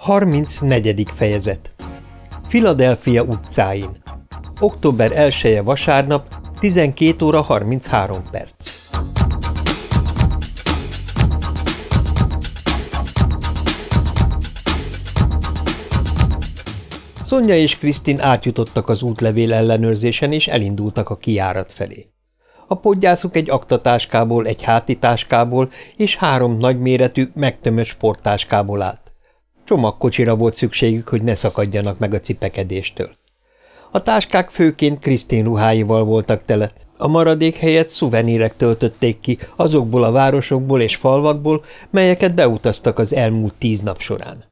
34. fejezet Philadelphia utcáin Október 1 -e vasárnap, 12 óra 33 perc Szonya és Krisztin átjutottak az útlevél ellenőrzésen, és elindultak a kiárat felé. A podgyászuk egy aktatáskából, egy hátitáskából és három nagyméretű, megtömött sporttáskából állt. Csomagkocsira volt szükségük, hogy ne szakadjanak meg a cipekedéstől. A táskák főként Krisztin ruháival voltak tele, a maradék helyet szuvenírek töltötték ki azokból a városokból és falvakból, melyeket beutaztak az elmúlt tíz nap során.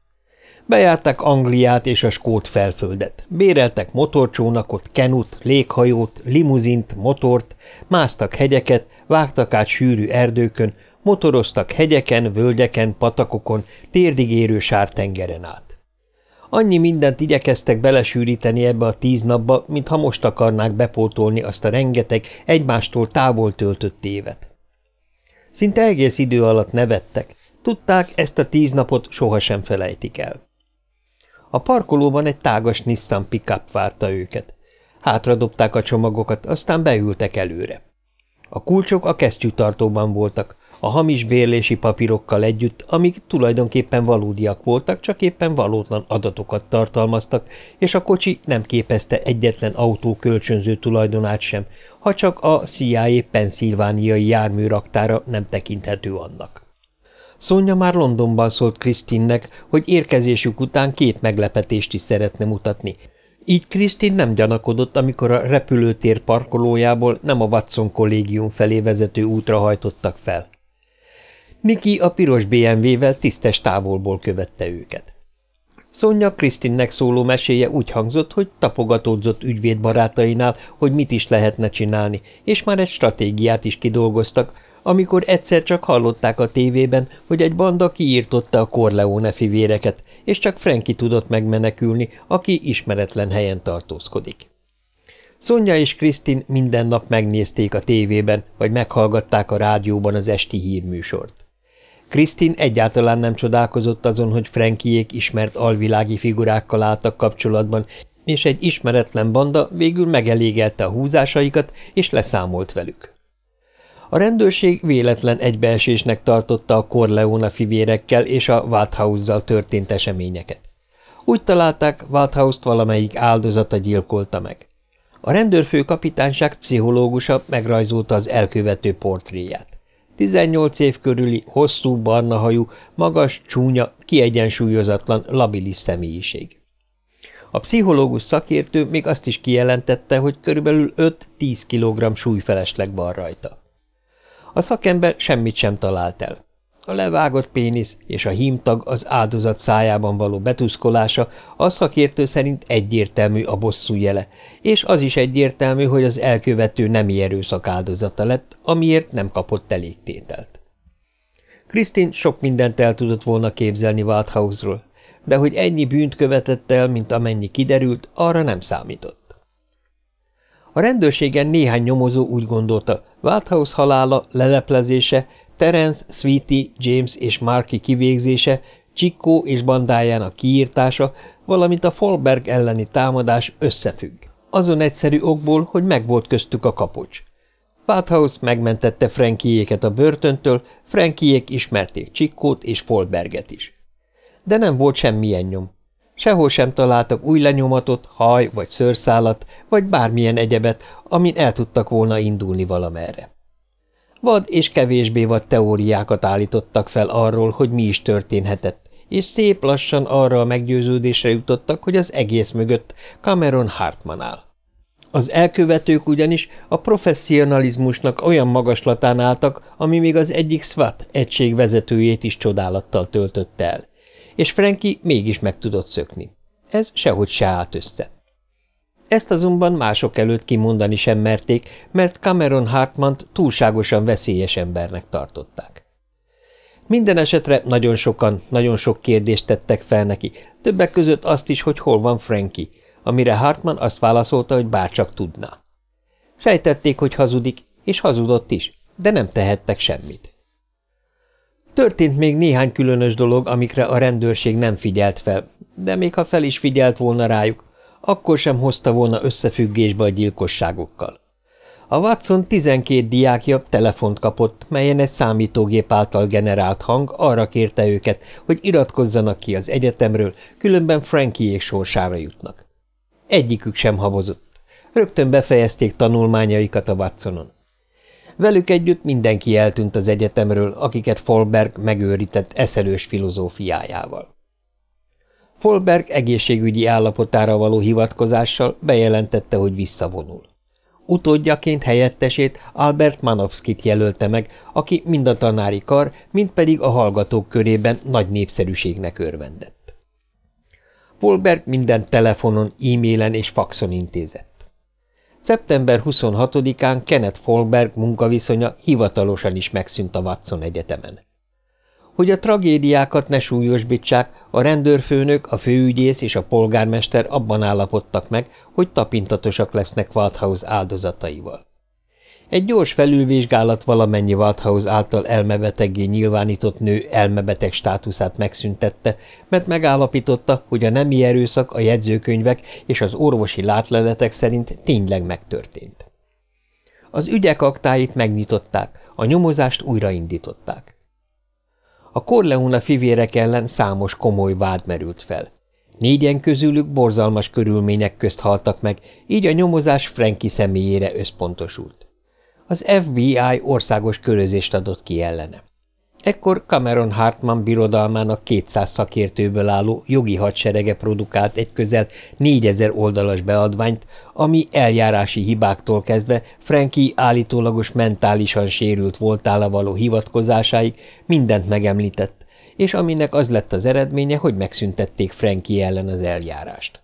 Bejárták Angliát és a Skót felföldet, béreltek motorcsónakot, kenut, léghajót, limuzint, motort, másztak hegyeket, vágtak át sűrű erdőkön, motoroztak hegyeken, völgyeken, patakokon, térdig érő sártengeren át. Annyi mindent igyekeztek belesűríteni ebbe a tíz napba, mintha most akarnák bepótolni azt a rengeteg, egymástól távol töltött évet. Szinte egész idő alatt nevettek, tudták, ezt a tíz napot sohasem felejtik el. A parkolóban egy tágas Nissan pickup várta őket. Hátradobták a csomagokat, aztán beültek előre. A kulcsok a kesztyűtartóban voltak, a hamis bérlési papírokkal együtt, amik tulajdonképpen valódiak voltak, csak éppen valótlan adatokat tartalmaztak, és a kocsi nem képezte egyetlen autó kölcsönző tulajdonát sem, ha csak a CIA penszilvániai járműraktára nem tekinthető annak. Szonya már Londonban szólt Krisztinnek, hogy érkezésük után két meglepetést is szeretne mutatni, így Krisztin nem gyanakodott, amikor a repülőtér parkolójából nem a Watson kollégium felé vezető útra hajtottak fel. Niki a piros BMW-vel tisztes távolból követte őket. Szonya Krisztinnek szóló meséje úgy hangzott, hogy tapogatódzott ügyvédbarátainál, hogy mit is lehetne csinálni, és már egy stratégiát is kidolgoztak, amikor egyszer csak hallották a tévében, hogy egy banda kiírtotta a Corleone fivéreket, és csak Franki tudott megmenekülni, aki ismeretlen helyen tartózkodik. Szonya és Krisztin minden nap megnézték a tévében, vagy meghallgatták a rádióban az esti hírműsort. Krisztin egyáltalán nem csodálkozott azon, hogy Frankiék ismert alvilági figurákkal álltak kapcsolatban, és egy ismeretlen banda végül megelégelte a húzásaikat, és leszámolt velük. A rendőrség véletlen egybeesésnek tartotta a Corleone fivérekkel és a Walthouse-zal történt eseményeket. Úgy találták, Walthouse-t valamelyik áldozata gyilkolta meg. A rendőrfő kapitányság pszichológusa megrajzolta az elkövető portréját. 18 év körüli, hosszú, barna hajú, magas, csúnya, kiegyensúlyozatlan, labilis személyiség. A pszichológus szakértő még azt is kijelentette, hogy körülbelül 5-10 kg súlyfelesleg van rajta. A szakember semmit sem talált el. A levágott pénisz és a hímtag az áldozat szájában való betuszkolása a szakértő szerint egyértelmű a bosszú jele, és az is egyértelmű, hogy az elkövető nemi erőszak áldozata lett, amiért nem kapott elég tételt. Krisztin sok mindent el tudott volna képzelni Walthouse-ról, de hogy ennyi bűnt követett el, mint amennyi kiderült, arra nem számított. A rendőrségen néhány nyomozó úgy gondolta, Walthouse halála, leleplezése, Terence, Sweetie, James és Marky kivégzése, Csikó és bandájának kiírtása, valamint a Folberg elleni támadás összefügg. Azon egyszerű okból, hogy megvolt köztük a kapocs. Walthouse megmentette Frankiéket a börtöntől, Frankiék ismerték Csikkót és Folberget is. De nem volt semmilyen nyom. Sehol sem találtak új lenyomatot, haj vagy szőrszálat, vagy bármilyen egyebet, amin el tudtak volna indulni valamerre. Vad és kevésbé vad teóriákat állítottak fel arról, hogy mi is történhetett, és szép lassan arra a meggyőződésre jutottak, hogy az egész mögött Cameron Hartman áll. Az elkövetők ugyanis a professzionalizmusnak olyan magaslatán álltak, ami még az egyik SWAT egység vezetőjét is csodálattal töltötte el és Frankie mégis meg tudott szökni. Ez sehogy se állt össze. Ezt azonban mások előtt kimondani sem merték, mert Cameron Hartmant túlságosan veszélyes embernek tartották. Minden esetre nagyon sokan, nagyon sok kérdést tettek fel neki, többek között azt is, hogy hol van Frankie, amire Hartman azt válaszolta, hogy bárcsak tudná. Sejtették, hogy hazudik, és hazudott is, de nem tehettek semmit. Történt még néhány különös dolog, amikre a rendőrség nem figyelt fel, de még ha fel is figyelt volna rájuk, akkor sem hozta volna összefüggésbe a gyilkosságokkal. A Watson 12 diákja telefont kapott, melyen egy számítógép által generált hang arra kérte őket, hogy iratkozzanak ki az egyetemről, különben Frankie sorsára jutnak. Egyikük sem habozott. Rögtön befejezték tanulmányaikat a Watsonon. Velük együtt mindenki eltűnt az egyetemről, akiket Folberg megőrített eszelős filozófiájával. Folberg egészségügyi állapotára való hivatkozással bejelentette, hogy visszavonul. Utódjaként helyettesét Albert Manovskit jelölte meg, aki mind a tanári kar, mind pedig a hallgatók körében nagy népszerűségnek örvendett. Folberg minden telefonon, e-mailen és faxon intézett. Szeptember 26-án Kenneth Folberg munkaviszonya hivatalosan is megszűnt a Watson Egyetemen. Hogy a tragédiákat ne súlyosbítsák, a rendőrfőnök, a főügyész és a polgármester abban állapodtak meg, hogy tapintatosak lesznek Walthouse áldozataival. Egy gyors felülvizsgálat valamennyi Walthouse által elmebeteggé nyilvánított nő elmebeteg státuszát megszüntette, mert megállapította, hogy a nemi erőszak a jegyzőkönyvek és az orvosi látleletek szerint tényleg megtörtént. Az ügyek aktáit megnyitották, a nyomozást újraindították. A Corleone fivérek ellen számos komoly vád merült fel. Négyen közülük borzalmas körülmények közt haltak meg, így a nyomozás Franki személyére összpontosult. Az FBI országos körözést adott ki ellene. Ekkor Cameron Hartman birodalmának 200 szakértőből álló jogi hadserege produkált egy közel 4000 oldalas beadványt, ami eljárási hibáktól kezdve Frankie állítólagos mentálisan sérült voltála való hivatkozásáig mindent megemlített, és aminek az lett az eredménye, hogy megszüntették Frankie ellen az eljárást.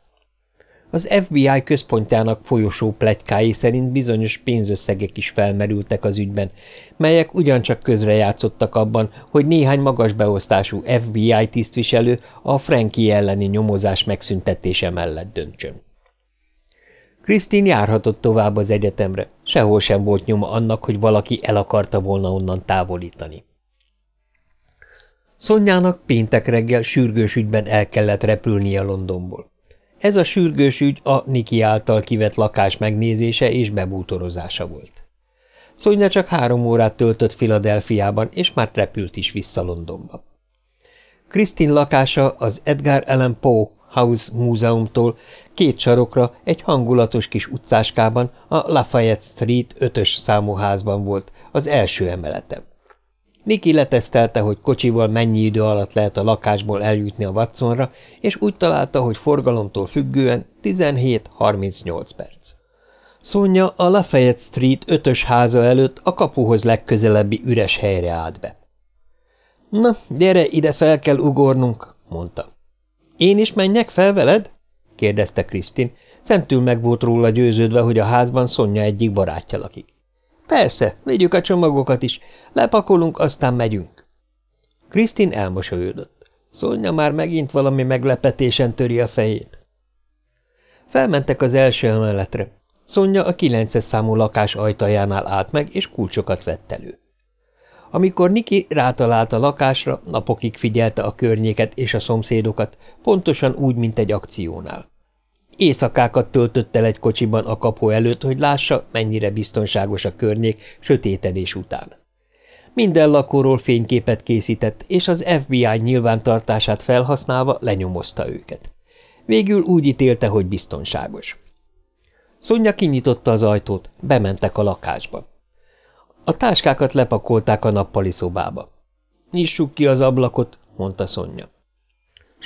Az FBI központjának folyosó plegykái szerint bizonyos pénzösszegek is felmerültek az ügyben, melyek ugyancsak közrejátszottak abban, hogy néhány magas beosztású FBI tisztviselő a Frankie elleni nyomozás megszüntetése mellett döntsön. Krisztin járhatott tovább az egyetemre, sehol sem volt nyoma annak, hogy valaki el akarta volna onnan távolítani. Szonyának péntek reggel sürgős ügyben el kellett repülnie Londonból. Ez a sürgős ügy a Niki által kivett lakás megnézése és bebútorozása volt. Szonya csak három órát töltött Filadelfiában, és már repült is vissza Londonba. Krisztin lakása az Edgar Allan Poe House Múzeumtól két sarokra egy hangulatos kis utcáskában a Lafayette Street ötös számú házban volt, az első emeletem. Niki letesztelte, hogy kocsival mennyi idő alatt lehet a lakásból eljutni a Watsonra, és úgy találta, hogy forgalomtól függően 17-38 perc. Szonya a Lafayette Street ötös háza előtt a kapuhoz legközelebbi üres helyre állt be. – Na, gyere, ide fel kell ugornunk – mondta. – Én is menjek fel veled? – kérdezte Krisztin. Szentül meg volt róla győződve, hogy a házban Szonya egyik barátja lakik. Persze, vigyük a csomagokat is. Lepakolunk, aztán megyünk. Krisztin elmosolyodott. Szonya már megint valami meglepetésen töri a fejét. Felmentek az első emeletre. Szonya a kilences számú lakás ajtajánál állt meg, és kulcsokat vett elő. Amikor Niki rátalált a lakásra, napokig figyelte a környéket és a szomszédokat, pontosan úgy, mint egy akciónál. Éjszakákat töltött el egy kocsiban a kapu előtt, hogy lássa, mennyire biztonságos a környék sötétedés után. Minden lakóról fényképet készített, és az FBI nyilvántartását felhasználva lenyomozta őket. Végül úgy ítélte, hogy biztonságos. Szonya kinyitotta az ajtót, bementek a lakásba. A táskákat lepakolták a nappali szobába. – Nyissuk ki az ablakot – mondta Szonya.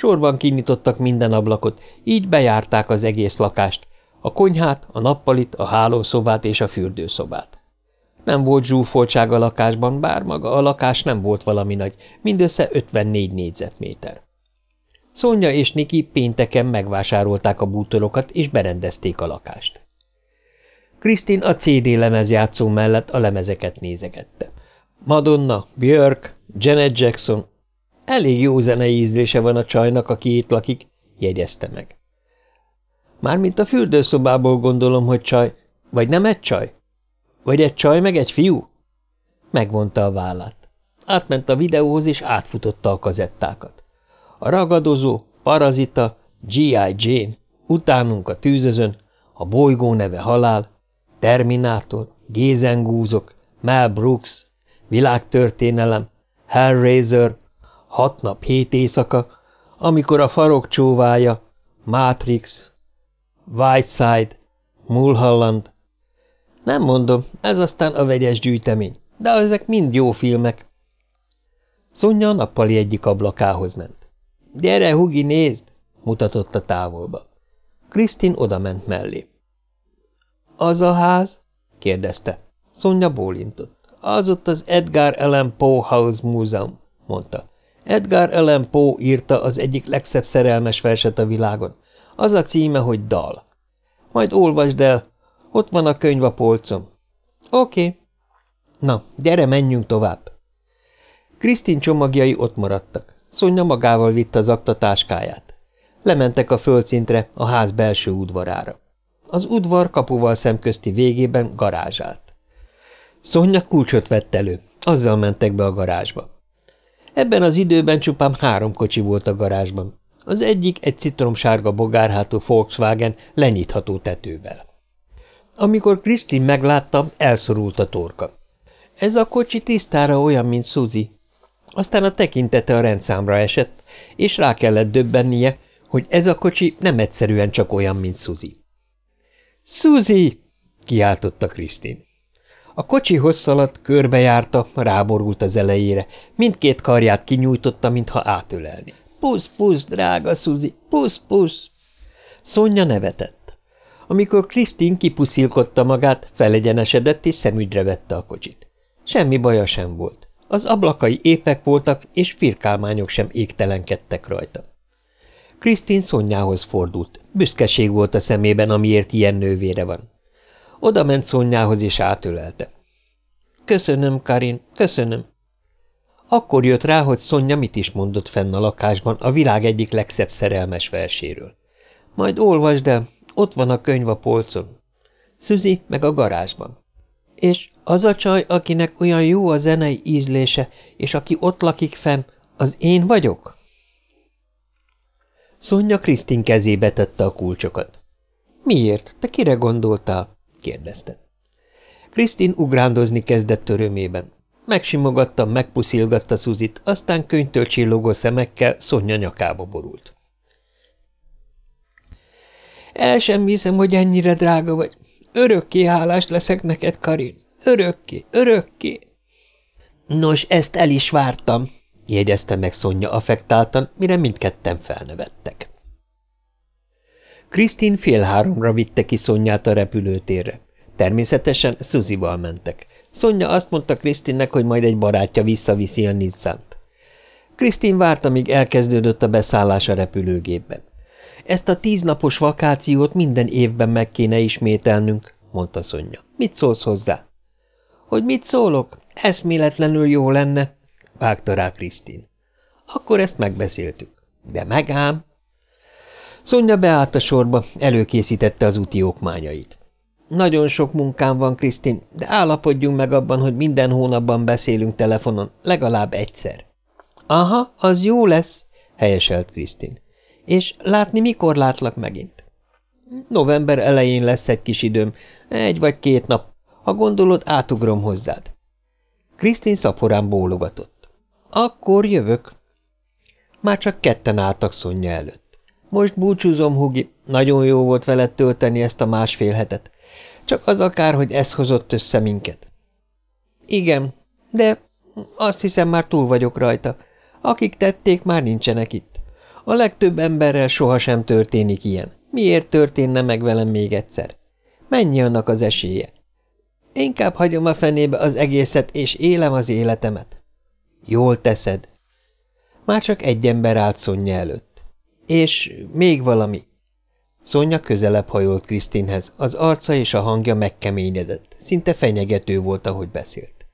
Sorban kinyitottak minden ablakot, így bejárták az egész lakást, a konyhát, a nappalit, a hálószobát és a fürdőszobát. Nem volt zsúfoltság a lakásban, bár maga a lakás nem volt valami nagy, mindössze 54 négyzetméter. Szonya és Niki pénteken megvásárolták a bútorokat és berendezték a lakást. Krisztin a CD lemezjátszó mellett a lemezeket nézegette. Madonna, Björk, Janet Jackson, Elég jó zenei ízlése van a csajnak, aki itt lakik, jegyezte meg. Mármint a fürdőszobából gondolom, hogy csaj. Vagy nem egy csaj? Vagy egy csaj, meg egy fiú? Megvonta a vállát. átment a videóhoz, és átfutotta a kazettákat. A ragadozó, parazita, G.I. Jane, utánunk a tűzözön, a bolygó neve halál, Terminátor, Gézengúzok, Mel Brooks, világtörténelem, Hellraiser, hat nap, hét éjszaka, amikor a farok csóvája, Matrix, Whiteside, Mulholland. Nem mondom, ez aztán a vegyes gyűjtemény, de ezek mind jó filmek. Szonya a nappali egyik ablakához ment. – Gyere, Hugi, nézd! – mutatott a távolba. Krisztin odament mellé. – Az a ház? – kérdezte. Szonya bólintott. – Az ott az Edgar Allan Poe House Múzeum – mondta. Edgar Allan Poe írta az egyik legszebb szerelmes verset a világon. Az a címe, hogy Dal. Majd olvasd el, ott van a könyv a polcon. Oké. Okay. Na, gyere, menjünk tovább. Krisztin csomagjai ott maradtak. Szonya magával vitte az aktatáskáját. Lementek a földszintre, a ház belső udvarára. Az udvar kapuval szemközti végében garázsált. Szonya kulcsot vett elő, azzal mentek be a garázsba. Ebben az időben csupán három kocsi volt a garázsban. Az egyik egy citromsárga bogárhátú Volkswagen lenyitható tetővel. Amikor Krisztin meglátta, elszorult a torka. Ez a kocsi tisztára olyan, mint Suzy. Aztán a tekintete a rendszámra esett, és rá kellett döbbennie, hogy ez a kocsi nem egyszerűen csak olyan, mint Suzy. – Suzy! – kiáltotta Krisztin. A kocsi hosszaladt, körbejárta, ráborult az elejére, mindkét karját kinyújtotta, mintha átölelni. Pusz, pusz, drága Suzi, pusz, pusz! Szonya nevetett. Amikor Krisztin kipuszilkodta magát, felegyenesedett és szemügyre vette a kocsit. Semmi baja sem volt. Az ablakai épek voltak, és firkálmányok sem égtelenkedtek rajta. Krisztin Szonyához fordult. Büszkeség volt a szemében, amiért ilyen nővére van. Oda ment Szonyához, és átölelte. Köszönöm, Karin, köszönöm. Akkor jött rá, hogy Szonya mit is mondott fenn a lakásban a világ egyik legszebb szerelmes verséről. Majd olvasd el, ott van a könyv a polcon. Szüzi meg a garázsban. És az a csaj, akinek olyan jó a zenei ízlése, és aki ott lakik fenn, az én vagyok? Szonya Krisztin kezébe tette a kulcsokat. Miért? Te kire gondoltál? Kérdezte. Krisztin ugrándozni kezdett örömében. Megsimogatta, megpuszilgatta Szuzit, aztán könyvtől csillogó szemekkel Szonya nyakába borult. El sem hiszem, hogy ennyire drága vagy. Örökké hálás leszek neked, Karin. Örökké, örökké. Nos, ezt el is vártam, jegyezte meg Szonya affektáltan, mire mindketten felnevettek. Krisztin fél háromra vitte ki Szonyát a repülőtérre. Természetesen Szuzival mentek. Szonya azt mondta Krisztinnek, hogy majd egy barátja visszaviszi a Nizzant. Krisztin várta, míg elkezdődött a beszállás a repülőgépben. Ezt a tíznapos vakációt minden évben meg kéne ismételnünk, mondta Szonya. Mit szólsz hozzá? Hogy mit szólok? Eszméletlenül jó lenne, vágta rá Krisztin. Akkor ezt megbeszéltük. De megám, Szonya beállt a sorba, előkészítette az úti okmányait. Nagyon sok munkám van, Krisztin, de állapodjunk meg abban, hogy minden hónapban beszélünk telefonon, legalább egyszer. Aha, az jó lesz, helyeselt Krisztin. És látni mikor látlak megint? November elején lesz egy kis időm, egy vagy két nap. Ha gondolod, átugrom hozzád. Krisztin szaporán bólogatott. Akkor jövök. Már csak ketten álltak Szonya előtt. Most búcsúzom, Hugi. Nagyon jó volt veled tölteni ezt a másfél hetet. Csak az akár, hogy ez hozott össze minket. Igen, de azt hiszem már túl vagyok rajta. Akik tették, már nincsenek itt. A legtöbb emberrel sohasem történik ilyen. Miért történne meg velem még egyszer? Mennyi annak az esélye? Inkább hagyom a fenébe az egészet, és élem az életemet. Jól teszed. Már csak egy ember állt Szonya előtt. És még valami. Szonya közelebb hajolt Krisztinhez, az arca és a hangja megkeményedett, szinte fenyegető volt, ahogy beszélt.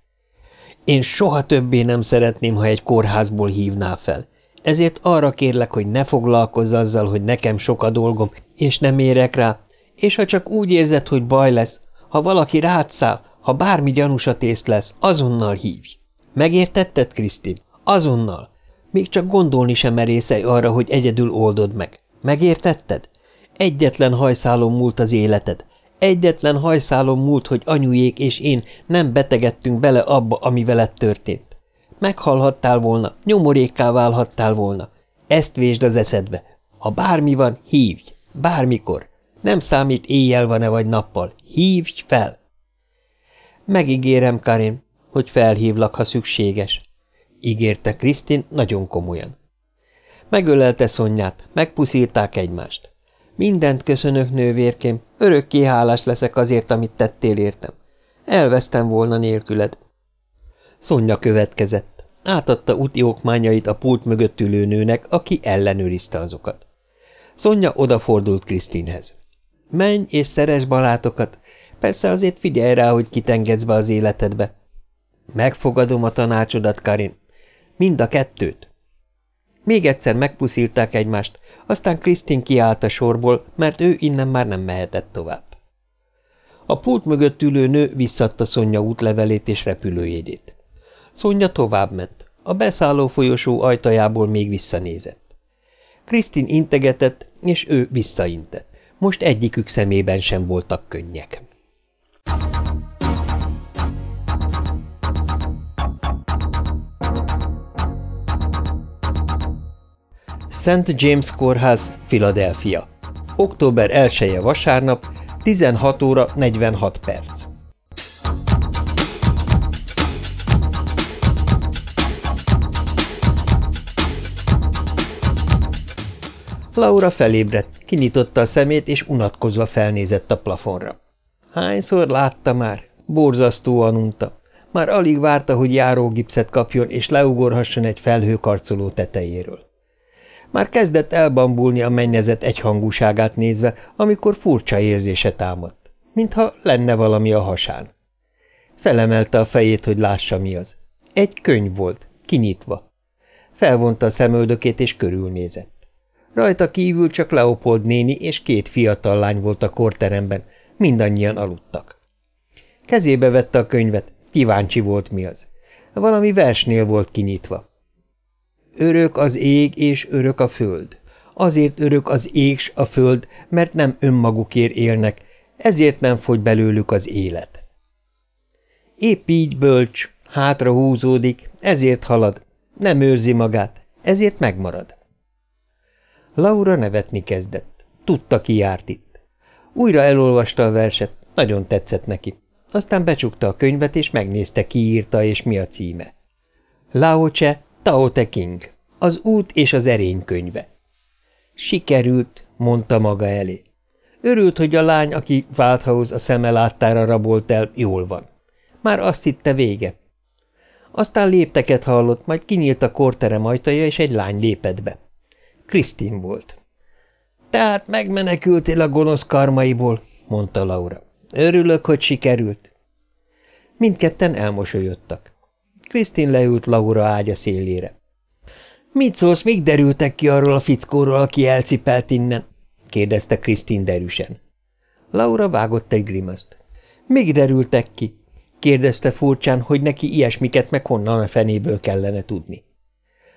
Én soha többé nem szeretném, ha egy kórházból hívnál fel. Ezért arra kérlek, hogy ne foglalkozz azzal, hogy nekem sok a dolgom, és nem érek rá, és ha csak úgy érzed, hogy baj lesz, ha valaki rád száll, ha bármi gyanúsat észt lesz, azonnal hívj. Megértetted, Krisztin? Azonnal. Még csak gondolni sem merészej arra, hogy egyedül oldod meg. Megértetted? Egyetlen hajszálon múlt az életed. Egyetlen hajszálon múlt, hogy anyujék és én nem betegedtünk bele abba, ami veled történt. Meghalhattál volna, nyomorékká válhattál volna. Ezt vésd az eszedbe. Ha bármi van, hívj. Bármikor. Nem számít éjjel van-e vagy nappal. Hívj fel! Megígérem, Karin, hogy felhívlak, ha szükséges. Ígérte Krisztin nagyon komolyan. Megölelte Szonyát, megpuszírták egymást. Mindent köszönök, nővérkém, örökké hálás leszek azért, amit tettél értem. Elvesztem volna nélküled. Szonya következett. Átadta úti okmányait a pult mögött ülő nőnek, aki ellenőrizte azokat. Szonya odafordult Krisztinhez. Menj és szeres barátokat, persze azért figyelj rá, hogy kitengedsz be az életedbe. Megfogadom a tanácsodat, Karin. Mind a kettőt. Még egyszer megpuszílták egymást, aztán Krisztin kiállt a sorból, mert ő innen már nem mehetett tovább. A pult mögött ülő nő visszadta Szonya útlevelét és repülőjegyét. Szonya továbbment. A beszálló folyosó ajtajából még visszanézett. Krisztin integetett, és ő visszaintett. Most egyikük szemében sem voltak könnyek. St. James Kórház, Philadelphia. Október 1 -e vasárnap, 16 óra 46 perc. Laura felébredt, kinyitotta a szemét, és unatkozva felnézett a plafonra. Hányszor látta már? Borzasztóan unta. Már alig várta, hogy járógipszet kapjon, és leugorhasson egy felhőkarcoló tetejéről. Már kezdett elbambulni a mennyezet egyhangúságát nézve, amikor furcsa érzése támadt, mintha lenne valami a hasán. Felemelte a fejét, hogy lássa, mi az. Egy könyv volt, kinyitva. Felvonta a szemöldökét, és körülnézett. Rajta kívül csak Leopold néni és két fiatal lány volt a korteremben, mindannyian aludtak. Kezébe vette a könyvet, kíváncsi volt mi az. Valami versnél volt kinyitva. Örök az ég és örök a föld. Azért örök az ég s a föld, mert nem önmagukért élnek, ezért nem fogy belőlük az élet. Épp így bölcs, hátra húzódik, ezért halad, nem őrzi magát, ezért megmarad. Laura nevetni kezdett. Tudta, ki járt itt. Újra elolvasta a verset, nagyon tetszett neki. Aztán becsukta a könyvet, és megnézte, ki írta, és mi a címe. Lao Tao Te King, az út és az erény könyve. Sikerült, mondta maga elé. Örült, hogy a lány, aki Walthouse a szeme láttára rabolt el, jól van. Már azt hitte vége. Aztán lépteket hallott, majd kinyílt a korterem ajtaja, és egy lány lépett be. Krisztin volt. Tehát megmenekültél a gonosz karmaiból, mondta Laura. Örülök, hogy sikerült. Mindketten elmosolyodtak. Krisztin leült Laura ágya szélére. Mit szólsz, még derültek ki arról a fickóról, aki elcipelt innen? kérdezte Krisztin derűsen. Laura vágott egy grimaszt. Még derültek ki? kérdezte furcsán, hogy neki ilyesmiket meg honnan a fenéből kellene tudni.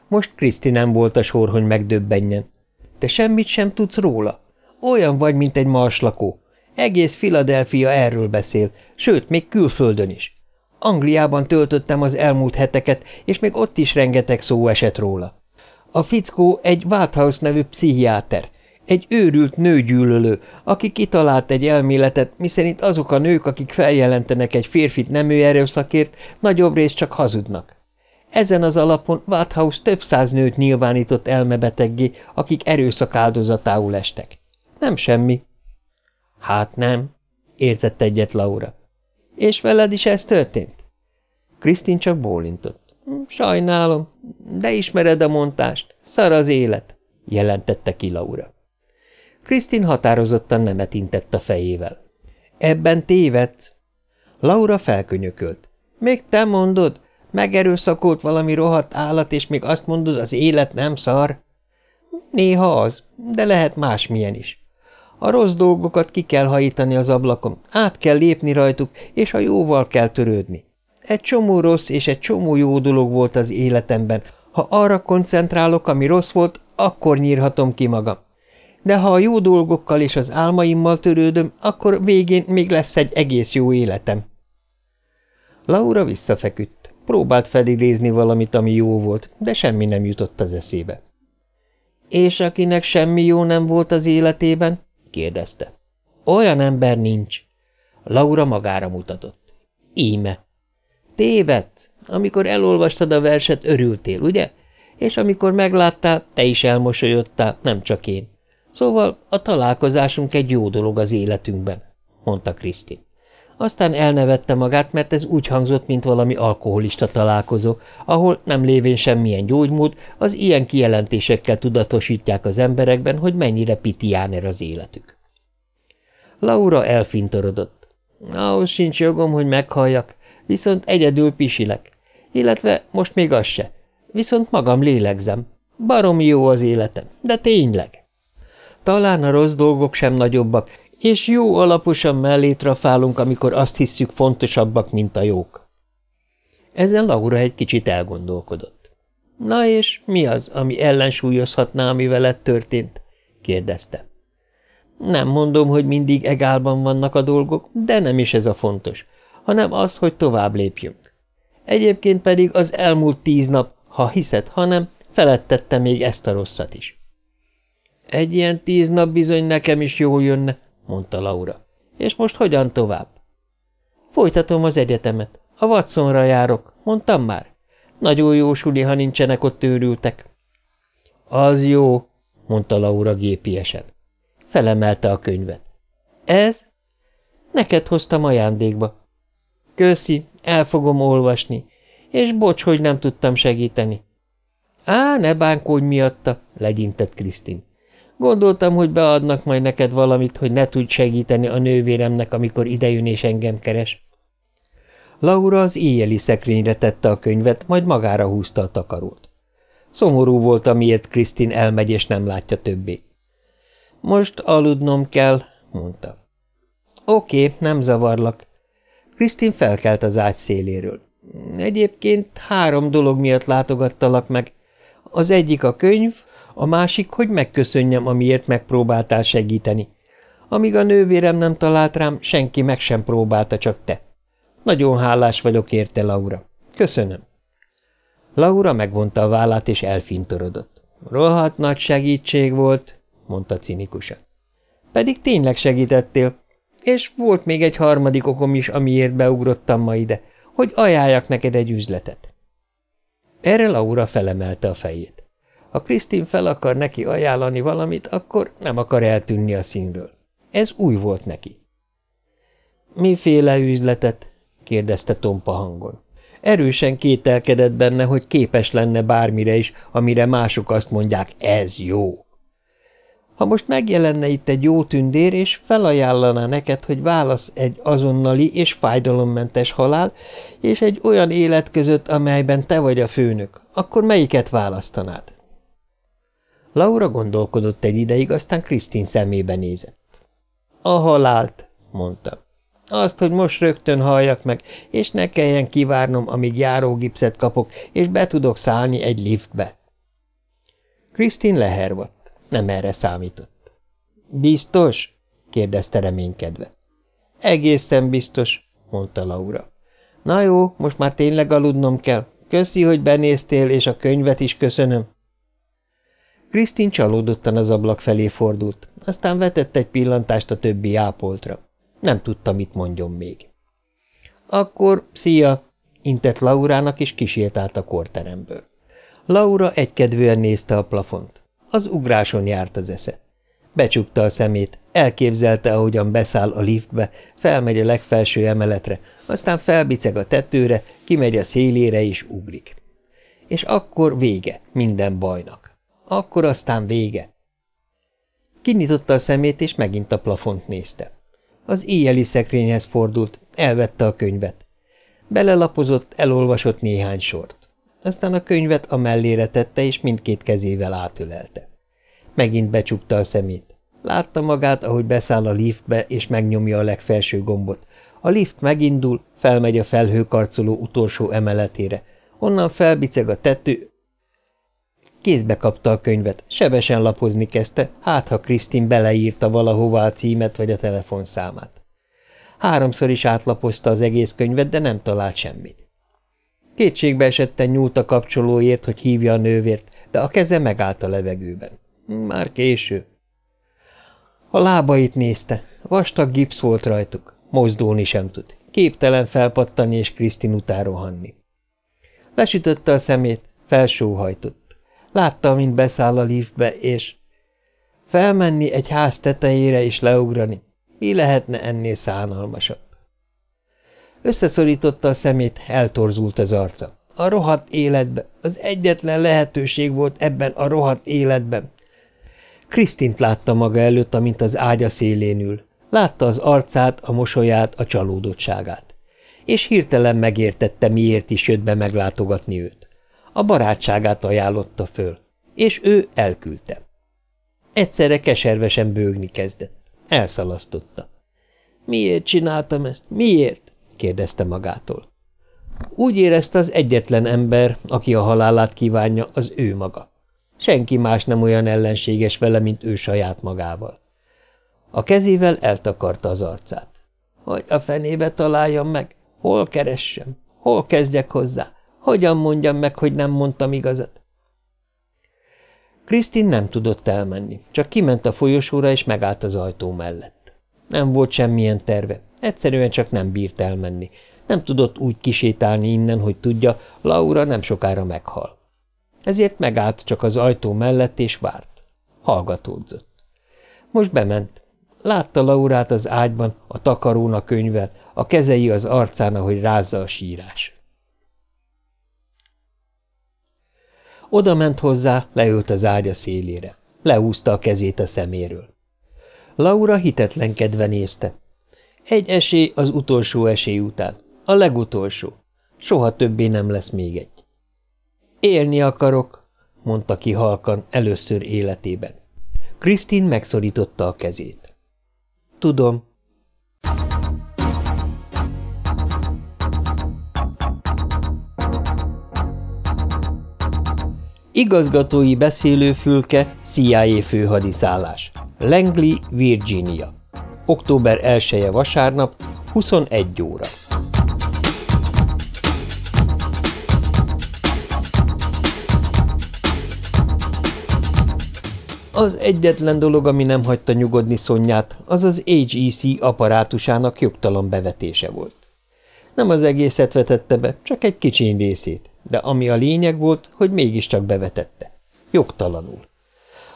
Most Kriszti nem volt a sor, hogy megdöbbenjen. Te semmit sem tudsz róla? Olyan vagy, mint egy marslakó. Egész Philadelphia erről beszél, sőt, még külföldön is. Angliában töltöttem az elmúlt heteket, és még ott is rengeteg szó esett róla. A fickó egy Walthouse nevű pszichiáter, egy őrült nőgyűlölő, aki kitalált egy elméletet, miszerint azok a nők, akik feljelentenek egy férfit nemű erőszakért, nagyobb részt csak hazudnak. Ezen az alapon Wathouse több száz nőt nyilvánított elmebeteggé, akik erőszak áldozatául estek. Nem semmi. Hát nem, értett egyet Laura. És veled is ez történt? Krisztin csak bólintott. Hm, sajnálom, de ismered a montást, szar az élet, jelentette ki Laura. Krisztin határozottan nemet intett a fejével. Ebben tévedsz. Laura felkönyökölt. Még te mondod, Megerőszakolt valami rohadt állat, és még azt mondod, az élet nem szar? Néha az, de lehet másmilyen is. A rossz dolgokat ki kell hajítani az ablakon, át kell lépni rajtuk, és a jóval kell törődni. Egy csomó rossz és egy csomó jó dolog volt az életemben. Ha arra koncentrálok, ami rossz volt, akkor nyírhatom ki magam. De ha a jó dolgokkal és az álmaimmal törődöm, akkor végén még lesz egy egész jó életem. Laura visszafeküdt. Próbált felidézni valamit, ami jó volt, de semmi nem jutott az eszébe. – És akinek semmi jó nem volt az életében? – kérdezte. – Olyan ember nincs. Laura magára mutatott. – Íme. – Tévedt. Amikor elolvastad a verset, örültél, ugye? És amikor megláttál, te is elmosolyodtál, nem csak én. Szóval a találkozásunk egy jó dolog az életünkben – mondta Krisztin. Aztán elnevette magát, mert ez úgy hangzott, mint valami alkoholista találkozó, ahol nem lévén semmilyen gyógymód, az ilyen kijelentésekkel tudatosítják az emberekben, hogy mennyire pitiáner az életük. Laura elfintorodott. Ahhoz sincs jogom, hogy meghalljak, viszont egyedül pisilek. Illetve most még az se. Viszont magam lélegzem. Baromi jó az életem, de tényleg. Talán a rossz dolgok sem nagyobbak, és jó alaposan mellé trafálunk, amikor azt hisszük fontosabbak, mint a jók. Ezen Laura egy kicsit elgondolkodott. Na és mi az, ami ellensúlyozhatná, ami veled történt? kérdezte. Nem mondom, hogy mindig egálban vannak a dolgok, de nem is ez a fontos, hanem az, hogy tovább lépjünk. Egyébként pedig az elmúlt tíz nap, ha hiszed, hanem felettette még ezt a rosszat is. Egy ilyen tíz nap bizony nekem is jól jönne, mondta Laura. És most hogyan tovább? Folytatom az egyetemet. A Watsonra járok, mondtam már. Nagyon jó suli, ha nincsenek ott őrültek. Az jó, mondta Laura gépiesen. Felemelte a könyvet. Ez? Neked hoztam ajándékba. Köszi, el fogom olvasni, és bocs, hogy nem tudtam segíteni. Á, ne bánkodj miatta, legyintett Krisztin. Gondoltam, hogy beadnak majd neked valamit, hogy ne tudj segíteni a nővéremnek, amikor idejön és engem keres. Laura az éjjeli szekrényre tette a könyvet, majd magára húzta a takarót. Szomorú volt, amiért Krisztin elmegy és nem látja többé. Most aludnom kell, mondta. Oké, nem zavarlak. Krisztin felkelt az ágy széléről. Egyébként három dolog miatt látogattalak meg. Az egyik a könyv, a másik, hogy megköszönjem, amiért megpróbáltál segíteni. Amíg a nővérem nem talált rám, senki meg sem próbálta, csak te. Nagyon hálás vagyok érte, Laura. Köszönöm. Laura megvonta a vállát, és elfintorodott. Rohadt nagy segítség volt, mondta cinikusan. Pedig tényleg segítettél. És volt még egy harmadik okom is, amiért beugrottam ma ide, hogy ajánljak neked egy üzletet. Erre Laura felemelte a fejét. Ha Krisztin fel akar neki ajánlani valamit, akkor nem akar eltűnni a színről. Ez új volt neki. – Miféle üzletet? – kérdezte tompa hangon. Erősen kételkedett benne, hogy képes lenne bármire is, amire mások azt mondják, ez jó. Ha most megjelenne itt egy jó tündér, és felajánlaná neked, hogy válasz egy azonnali és fájdalommentes halál, és egy olyan élet között, amelyben te vagy a főnök, akkor melyiket választanád? Laura gondolkodott egy ideig, aztán Krisztin szemébe nézett. A halált, mondta. Azt, hogy most rögtön halljak meg, és ne kelljen kivárnom, amíg járógipszet kapok, és be tudok szállni egy liftbe. Krisztin lehervadt. Nem erre számított. Biztos? kérdezte reménykedve. Egészen biztos, mondta Laura. Na jó, most már tényleg aludnom kell. Köszi, hogy benéztél, és a könyvet is köszönöm. Krisztin csalódottan az ablak felé fordult, aztán vetett egy pillantást a többi ápoltra. Nem tudta, mit mondjon még. Akkor szia, intett Laurának, és kisétált a korteremből. Laura egykedvűen nézte a plafont. Az ugráson járt az esze. Becsukta a szemét, elképzelte, ahogyan beszáll a liftbe, felmegy a legfelső emeletre, aztán felbiceg a tetőre, kimegy a szélére és ugrik. És akkor vége minden bajnak. Akkor aztán vége. Kinyitotta a szemét, és megint a plafont nézte. Az éjjeli szekrényhez fordult, elvette a könyvet. Belelapozott, elolvasott néhány sort. Aztán a könyvet a mellére tette, és mindkét kezével átölelte. Megint becsukta a szemét. Látta magát, ahogy beszáll a liftbe, és megnyomja a legfelső gombot. A lift megindul, felmegy a felhőkarcoló utolsó emeletére. Onnan felbiceg a tető... Kézbe kapta a könyvet, sebesen lapozni kezdte, hát ha Krisztin beleírta valahova a címet vagy a telefonszámát. Háromszor is átlapozta az egész könyvet, de nem talált semmit. Kétségbe esetten nyúlt a kapcsolóért, hogy hívja a nővért, de a keze megállt a levegőben. Már késő. A lábait nézte, vastag gipsz volt rajtuk, mozdulni sem tud, képtelen felpattani és Krisztin után rohanni. Lesütötte a szemét, felsóhajtott. Látta, mint beszáll a liftbe, és felmenni egy ház tetejére és leugrani, mi lehetne ennél szánalmasabb? Összeszorította a szemét, eltorzult az arca. A rohadt életbe, az egyetlen lehetőség volt ebben a rohadt életben. Krisztint látta maga előtt, amint az ágya szélén ül. Látta az arcát, a mosolyát, a csalódottságát. És hirtelen megértette, miért is jött be meglátogatni őt. A barátságát ajánlotta föl, és ő elküldte. Egyszerre keservesen bőgni kezdett. Elszalasztotta. Miért csináltam ezt? Miért? kérdezte magától. Úgy érezte az egyetlen ember, aki a halálát kívánja, az ő maga. Senki más nem olyan ellenséges vele, mint ő saját magával. A kezével eltakarta az arcát. Hogy a fenébe találjam meg? Hol keressem? Hol kezdjek hozzá? Hogyan mondjam meg, hogy nem mondtam igazat? Krisztin nem tudott elmenni, csak kiment a folyosóra és megállt az ajtó mellett. Nem volt semmilyen terve, egyszerűen csak nem bírt elmenni. Nem tudott úgy kisétálni innen, hogy tudja, Laura nem sokára meghal. Ezért megállt csak az ajtó mellett és várt. Hallgatódzott. Most bement. Látta Laurát az ágyban, a takarón a könyvvel, a kezei az arcán, ahogy rázza a sírás. Oda ment hozzá, leült az ágya szélére. Lehúzta a kezét a szeméről. Laura hitetlenkedve nézte. Egy esély az utolsó esély után. A legutolsó. Soha többé nem lesz még egy. Élni akarok, mondta ki halkan először életében. Krisztin megszorította a kezét. Tudom, Igazgatói beszélőfülke CIA főhadiszállás. Langley, Virginia. Október 1 -e vasárnap, 21 óra. Az egyetlen dolog, ami nem hagyta nyugodni Szonyát, az az HEC apparátusának jogtalan bevetése volt. Nem az egészet vetette be, csak egy kicsiny részét, de ami a lényeg volt, hogy mégiscsak bevetette. Jogtalanul.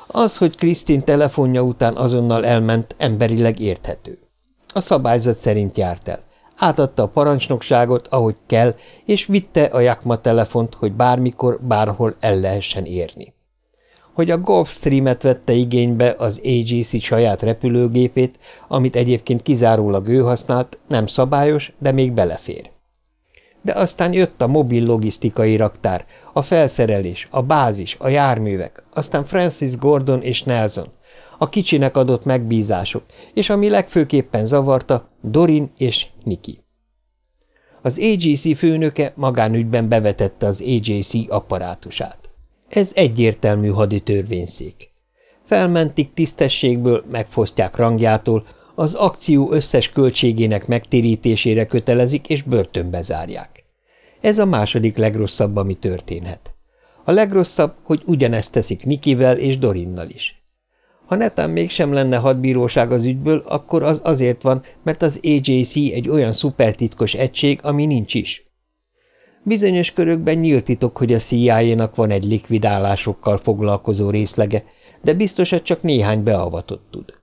Az, hogy Krisztin telefonja után azonnal elment, emberileg érthető. A szabályzat szerint járt el. Átadta a parancsnokságot, ahogy kell, és vitte a Jakma telefont, hogy bármikor, bárhol el lehessen érni. Hogy a Gulfstream-et vette igénybe az AGC saját repülőgépét, amit egyébként kizárólag ő használt, nem szabályos, de még belefér. De aztán jött a mobil logisztikai raktár, a felszerelés, a bázis, a járművek, aztán Francis Gordon és Nelson, a kicsinek adott megbízások, és ami legfőképpen zavarta, Dorin és Niki. Az AGC főnöke magánügyben bevetette az AJC apparátusát. Ez egyértelmű haditörvényszék. Felmentik tisztességből, megfosztják rangjától, az akció összes költségének megtérítésére kötelezik és börtönbe zárják. Ez a második legrosszabb, ami történhet. A legrosszabb, hogy ugyanezt teszik Nikivel és Dorinnal is. Ha netán mégsem lenne hadbíróság az ügyből, akkor az azért van, mert az AJC egy olyan szupertitkos egység, ami nincs is. Bizonyos körökben nyílt titok, hogy a CIA-nak van egy likvidálásokkal foglalkozó részlege, de biztosat csak néhány beavatott tud.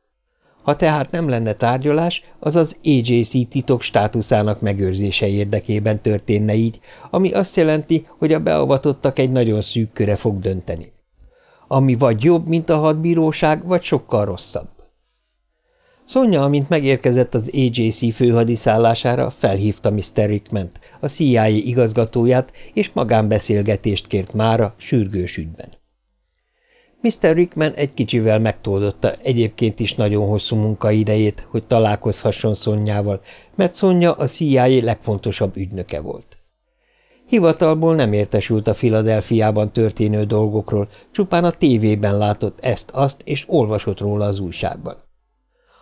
Ha tehát nem lenne tárgyalás, az az AJC titok státuszának megőrzése érdekében történne így, ami azt jelenti, hogy a beavatottak egy nagyon szűk köre fog dönteni. Ami vagy jobb, mint a hadbíróság, vagy sokkal rosszabb. Szonya, amint megérkezett az AJC főhadiszállására, felhívta Mr. Rickment, a CIA igazgatóját, és magánbeszélgetést kért mára sürgős ügyben. Mr. Rickman egy kicsivel megtoldotta egyébként is nagyon hosszú munkaidejét, hogy találkozhasson Szonyával, mert Szonya a CIA legfontosabb ügynöke volt. Hivatalból nem értesült a Filadelfiában történő dolgokról, csupán a tévében látott ezt-azt, és olvasott róla az újságban.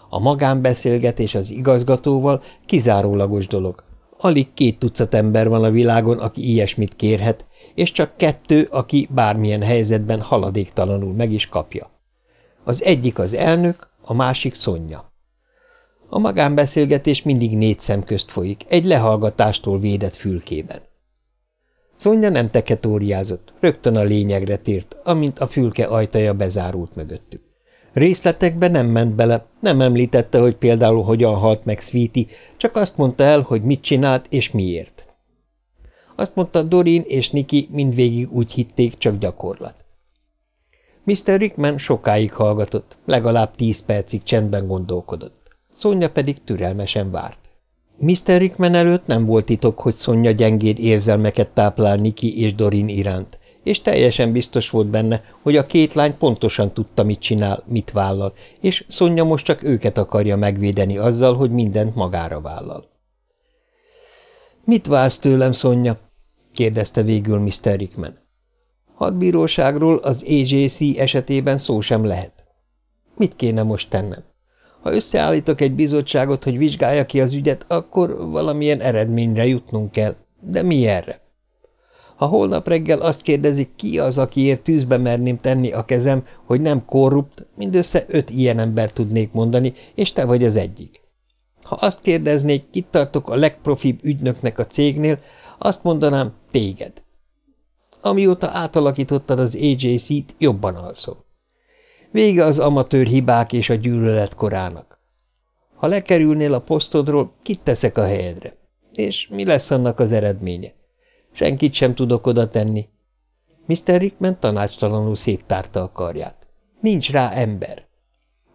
A magánbeszélgetés az igazgatóval kizárólagos dolog. Alig két tucat ember van a világon, aki ilyesmit kérhet, és csak kettő, aki bármilyen helyzetben haladéktalanul meg is kapja. Az egyik az elnök, a másik Szonya. A magánbeszélgetés mindig négy szem közt folyik, egy lehallgatástól védett fülkében. Szonya nem teketóriázott, rögtön a lényegre tért, amint a fülke ajtaja bezárult mögöttük. Részletekbe nem ment bele, nem említette, hogy például hogyan halt meg Sweetie, csak azt mondta el, hogy mit csinált és miért. Azt mondta, Dorin és Niki mindvégig úgy hitték, csak gyakorlat. Mr. Rickman sokáig hallgatott, legalább tíz percig csendben gondolkodott. Szonya pedig türelmesen várt. Mr. Rickman előtt nem volt titok, hogy Szonya gyengéd érzelmeket táplál Niki és Dorin iránt, és teljesen biztos volt benne, hogy a két lány pontosan tudta, mit csinál, mit vállal, és Szonya most csak őket akarja megvédeni azzal, hogy mindent magára vállal. – Mit vársz tőlem, Szonya? – kérdezte végül Mr. Rickman. – Hadbíróságról az AJC esetében szó sem lehet. Mit kéne most tennem? Ha összeállítok egy bizottságot, hogy vizsgálja ki az ügyet, akkor valamilyen eredményre jutnunk kell. De mi erre? Ha holnap reggel azt kérdezik, ki az, akiért tűzbe merném tenni a kezem, hogy nem korrupt, mindössze öt ilyen ember tudnék mondani, és te vagy az egyik. Ha azt kérdeznék, kit tartok a legprofibb ügynöknek a cégnél, azt mondanám, téged. Amióta átalakítottad az AJC-t, jobban alszom. Vége az amatőr hibák és a gyűlölet korának. Ha lekerülnél a posztodról, kit teszek a helyedre? És mi lesz annak az eredménye? Senkit sem tudok oda tenni. Mr. Rickman tanácstalanul széttárta a karját. Nincs rá ember.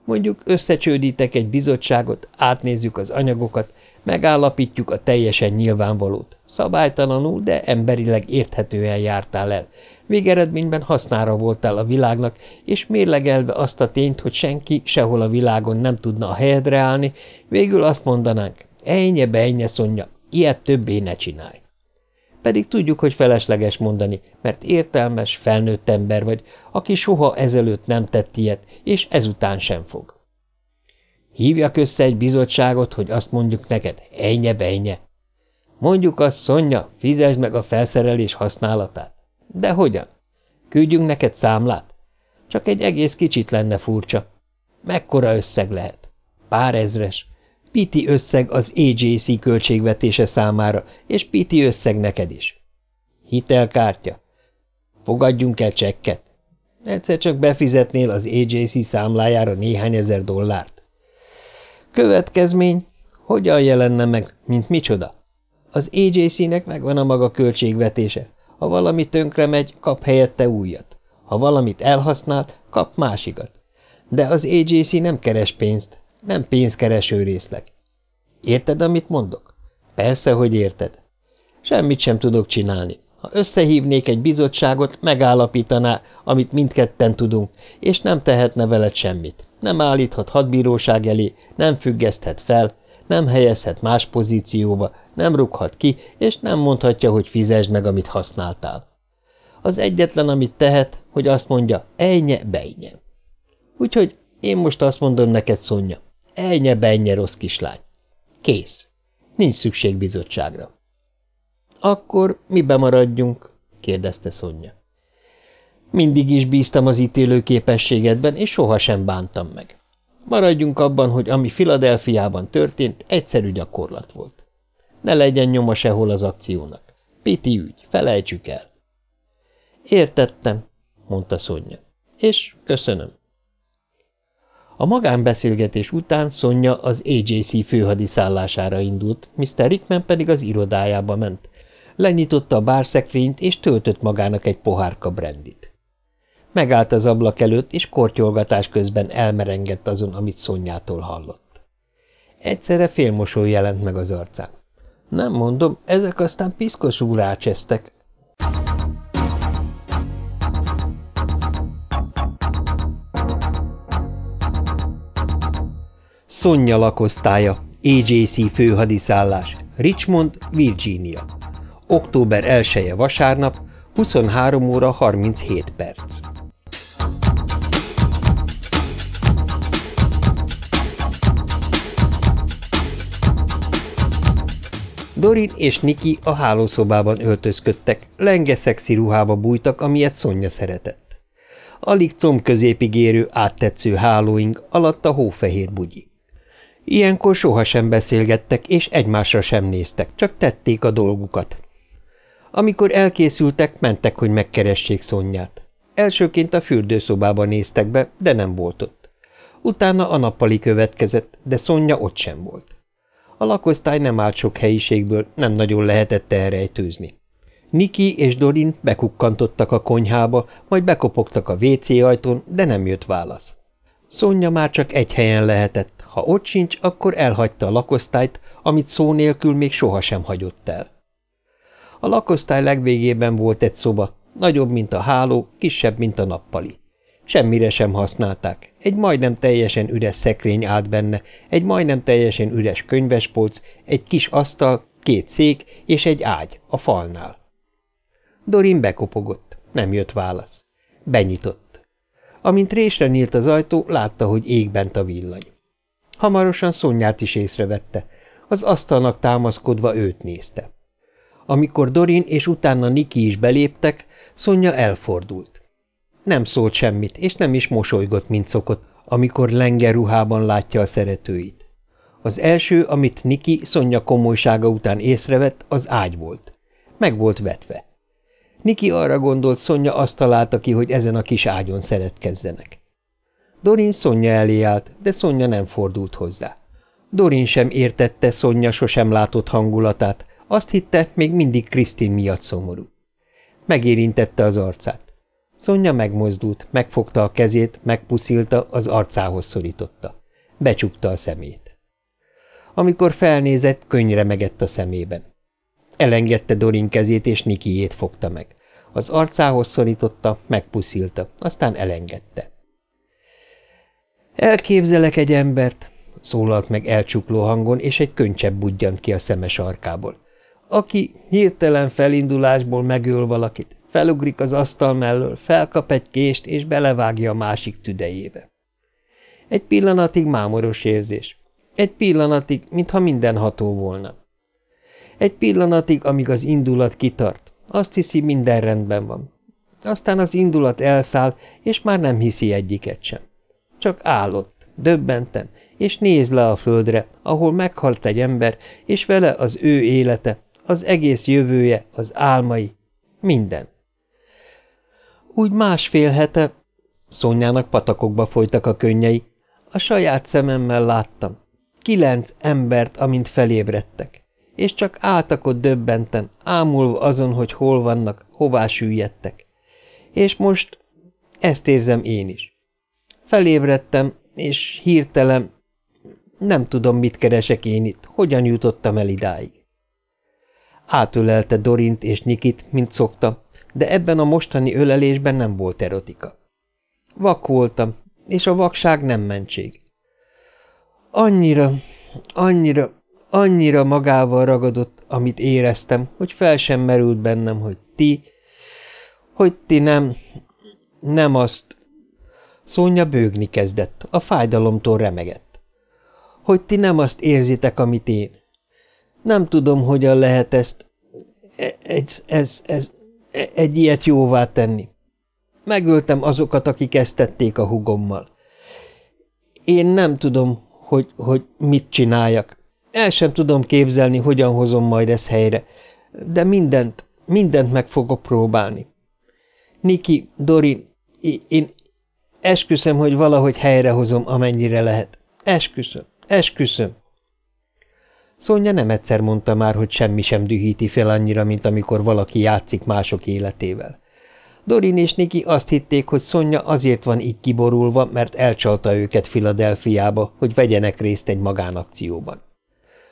Mondjuk összecsődítek egy bizottságot, átnézzük az anyagokat, megállapítjuk a teljesen nyilvánvalót. Szabálytalanul, de emberileg érthetően jártál el. Végeredményben hasznára voltál a világnak, és mérlegelve azt a tényt, hogy senki sehol a világon nem tudna a helyedre állni, végül azt mondanánk, ejnye bejnye szonya, ilyet többé ne csinálj. Pedig tudjuk, hogy felesleges mondani, mert értelmes, felnőtt ember vagy, aki soha ezelőtt nem tett ilyet, és ezután sem fog. Hívjak össze egy bizottságot, hogy azt mondjuk neked, ejnye bejnye. Mondjuk azt, Szonya, fizesd meg a felszerelés használatát. De hogyan? Küldjünk neked számlát? Csak egy egész kicsit lenne furcsa. Mekkora összeg lehet? Pár ezres. Piti összeg az AJC költségvetése számára, és piti összeg neked is. Hitelkártya. Fogadjunk el csekket. Egyszer csak befizetnél az AJC számlájára néhány ezer dollárt. Következmény? Hogyan jelenne meg, mint micsoda? Az AJC-nek megvan a maga költségvetése. Ha valami tönkre megy, kap helyette újat. Ha valamit elhasznált, kap másikat. De az AJC nem keres pénzt, nem pénzkereső részleg. Érted, amit mondok? Persze, hogy érted. Semmit sem tudok csinálni. Ha összehívnék egy bizottságot, megállapítaná, amit mindketten tudunk, és nem tehetne veled semmit. Nem állíthat hadbíróság elé, nem függeszthet fel, nem helyezhet más pozícióba, nem rúghat ki, és nem mondhatja, hogy fizesd meg, amit használtál. Az egyetlen, amit tehet, hogy azt mondja, ejnye, bejnye. Úgyhogy én most azt mondom neked, Szonya, ejnye, bejnye, rossz kislány. Kész. Nincs szükség bizottságra. Akkor mibe maradjunk? kérdezte Szonya. Mindig is bíztam az ítélő képességedben, és sohasem bántam meg. Maradjunk abban, hogy ami Filadelfiában történt, egyszerű gyakorlat volt. Ne legyen nyoma sehol az akciónak. Piti ügy, felejtsük el. Értettem, mondta Szonya. És köszönöm. A magánbeszélgetés után Szonya az AJC főhadiszállására indult, Mr. Rickman pedig az irodájába ment. Lenyitotta a bárszekrényt, és töltött magának egy pohárka brandit. Megállt az ablak előtt, és kortyolgatás közben elmerengett azon, amit Szonyától hallott. Egyszerre félmosoly jelent meg az arcán. Nem mondom, ezek aztán piszkosul rácsesztek. Szonya lakosztálya, AJC főhadiszállás, Richmond, Virginia. Október 1 -e vasárnap, 23 óra 37 perc. Dorin és Niki a hálószobában öltözködtek, lenge szexi ruhába bújtak, amilyet Szonya szeretett. Alig combközépig érő, áttetsző hálóink, alatt a hófehér bugyi. Ilyenkor sohasem beszélgettek, és egymásra sem néztek, csak tették a dolgukat. Amikor elkészültek, mentek, hogy megkeressék Szonyát. Elsőként a fürdőszobába néztek be, de nem volt ott. Utána a nappali következett, de Szonya ott sem volt. A lakosztály nem állt sok helyiségből, nem nagyon lehetett elrejtőzni. Niki és Dorin bekukkantottak a konyhába, majd bekopogtak a WC ajtón, de nem jött válasz. Szonya már csak egy helyen lehetett, ha ott sincs, akkor elhagyta a lakosztályt, amit szó nélkül még sohasem hagyott el. A lakosztály legvégében volt egy szoba, nagyobb, mint a háló, kisebb, mint a nappali. Semmire sem használták. Egy majdnem teljesen üres szekrény állt benne, egy majdnem teljesen üres könyvespolc, egy kis asztal, két szék és egy ágy a falnál. Dorin bekopogott. Nem jött válasz. Benyitott. Amint résre nyílt az ajtó, látta, hogy ég bent a villany. Hamarosan Szonyát is észrevette. Az asztalnak támaszkodva őt nézte. Amikor Dorin és utána Niki is beléptek, Szonya elfordult. Nem szólt semmit, és nem is mosolygott, mint szokott, amikor lenger ruhában látja a szeretőit. Az első, amit Niki Szonya komolysága után észrevett, az ágy volt. Meg volt vetve. Niki arra gondolt, Szonya azt találta ki, hogy ezen a kis ágyon szeretkezzenek. Dorin Szonya elé állt, de Szonya nem fordult hozzá. Dorin sem értette Szonya sosem látott hangulatát, azt hitte, még mindig Krisztin miatt szomorú. Megérintette az arcát. Szonya megmozdult, megfogta a kezét, megpuszilta, az arcához szorította. Becsukta a szemét. Amikor felnézett, könnyre megett a szemében. Elengedte Dorin kezét, és Nikiét fogta meg. Az arcához szorította, megpuszilta, aztán elengedte. Elképzelek egy embert, szólalt meg elcsukló hangon, és egy könycsebb budjant ki a szemes arkából. Aki hirtelen felindulásból megöl valakit, felugrik az asztal mellől, felkap egy kést, és belevágja a másik tüdejébe. Egy pillanatig mámoros érzés. Egy pillanatig, mintha minden ható volna. Egy pillanatig, amíg az indulat kitart, azt hiszi, minden rendben van. Aztán az indulat elszáll, és már nem hiszi egyiket sem. Csak állott, döbbenten, és néz le a földre, ahol meghalt egy ember, és vele az ő élete, az egész jövője, az álmai, minden. Úgy másfél hete, Szonyának patakokba folytak a könnyei, a saját szememmel láttam. Kilenc embert, amint felébredtek, és csak álltak ott döbbenten, ámulva azon, hogy hol vannak, hová süllyedtek. És most ezt érzem én is. Felébredtem, és hirtelen nem tudom, mit keresek én itt, hogyan jutottam el idáig. Átölelte Dorint és Nikit, mint szokta, de ebben a mostani ölelésben nem volt erotika. Vak voltam, és a vakság nem mentség. Annyira, annyira, annyira magával ragadott, amit éreztem, hogy fel sem merült bennem, hogy ti, hogy ti nem, nem azt. Szónya bőgni kezdett, a fájdalomtól remegett. Hogy ti nem azt érzitek, amit én. Nem tudom, hogyan lehet ezt, e, ez, ez, ez, egy ilyet jóvá tenni. Megöltem azokat, akik ezt tették a hugommal. Én nem tudom, hogy, hogy mit csináljak. El sem tudom képzelni, hogyan hozom majd ezt helyre, de mindent, mindent meg fogok próbálni. Niki, Dorin, én esküszöm, hogy valahogy helyrehozom, amennyire lehet. Esküszöm, esküszöm. Szonya nem egyszer mondta már, hogy semmi sem dühíti fel annyira, mint amikor valaki játszik mások életével. Dorin és Niki azt hitték, hogy Szonya azért van így kiborulva, mert elcsalta őket Filadelfiába, hogy vegyenek részt egy magánakcióban.